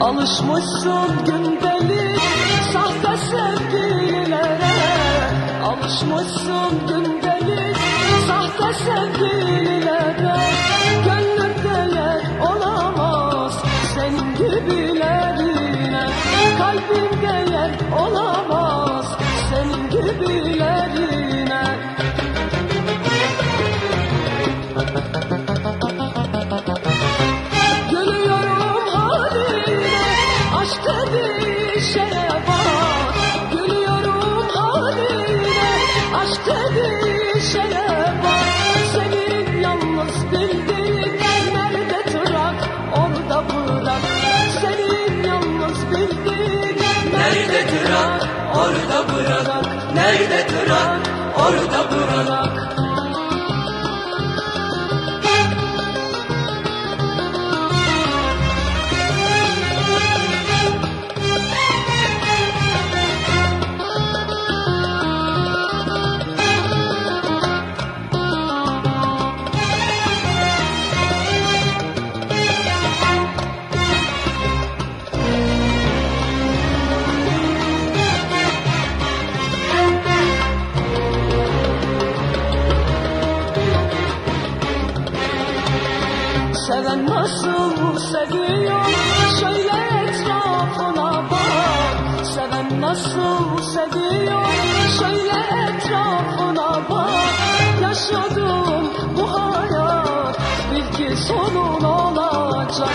Alışmışsın gündelik sahte sevgililere Alışmışsın gündelik sahte sevgililere orada bırak Nerede tırak orada bırak Seven nasıl seviyor Şöyle etrafına bak. Seven nasıl seviyor Şöyle etrafına bak. Yaşadığım bu hayat Bil ki sonun olacak.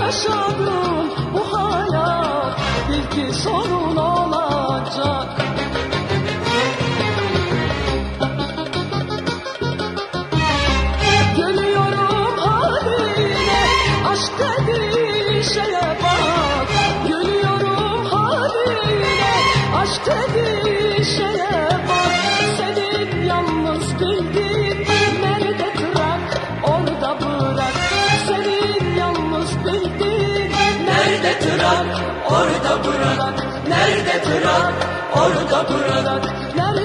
Yaşadığım bu hayat Bil ki sonun olacak tırak orada bildiğin Nerede tırak orada bırak Nerede